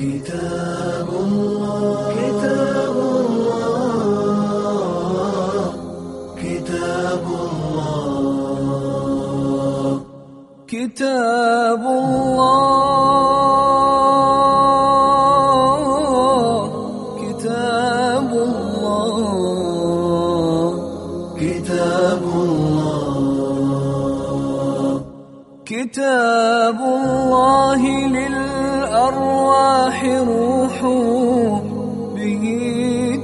كتاب الله. كتاب الله. كتاب الله. كتاب الله. كتاب الله. كتاب الله كتاب الله للأرواح روح به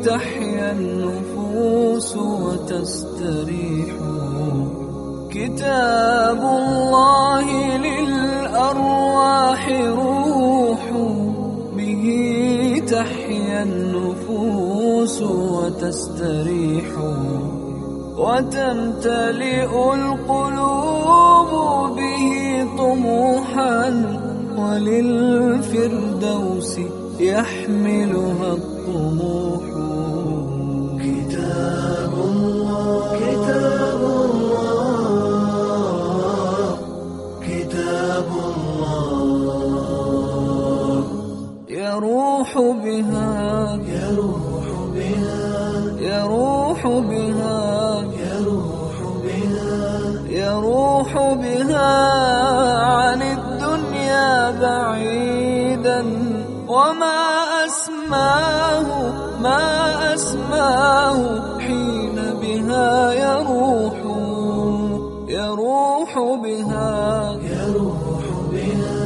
تحيا النفوس وتستريح كتاب الله للأرواح روح به تحيا النفوس وتستريح وتمتلئ القلوب به طموحا وللفردوس يحملها الطموح. كتاب الله. كتاب الله. كتاب الله. يروح بها. يروح بها. يروح بها. يروح بها. يروح بها. وما أسماه ما أسماه حين بها يروح يروح بها يروح بها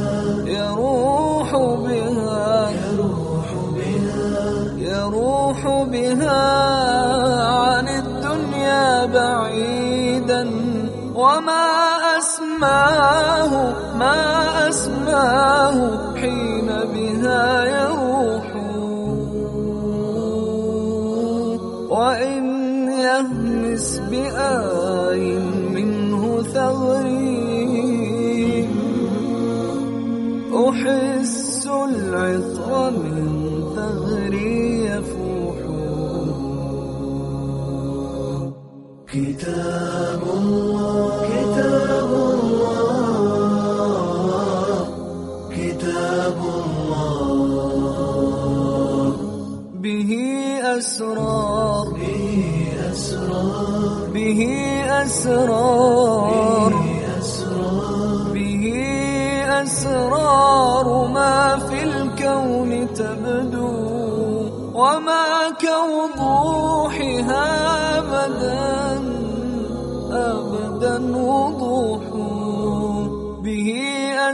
يروح بها يروح بها يروح بها عن الدنيا بعيدا. وما أسماه ما أسماه يهمس بآي منه ثغري. أحس العطر من ثغري يفوح. كتاب الله. أسرار به أسرار. به أسرار. ما في الكون تبدو وما كوضوحها أبدا. أبدا وضوح. به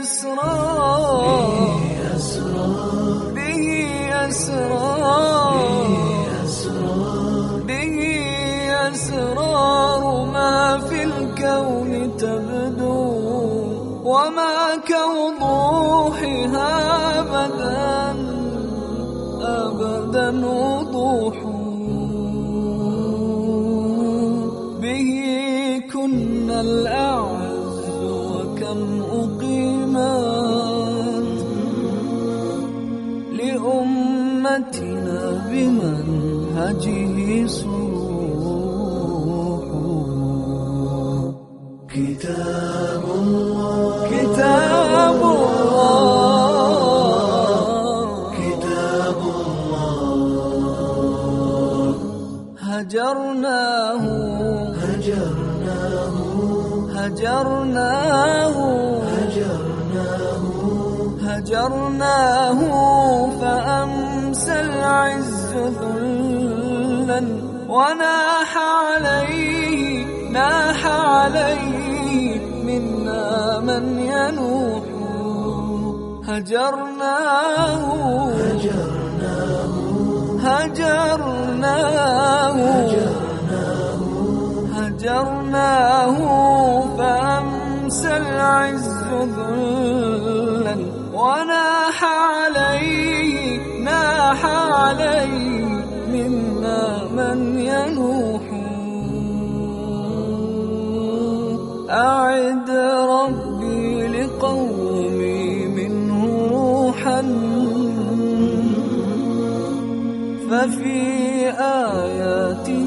أسرار أسرار. به أسرار. أسرار ما في الكون تبدو وما كوضوحها أبدا أبدا وضوح. به كنا الأعز وكم أقيمت. لأمتنا بمنهجه صروح هجرناه هجرناه هجرناه هجرناه فأمسى العز ذلا وناح عليه ناح عليه منا من ينوح. هجرناه هجرناه هجرناه هجرناه فأمسى العز ذلا وناح عليه ناح عليه منا من ينوح. أعد ربي لقومي منه روحا. ففي آياته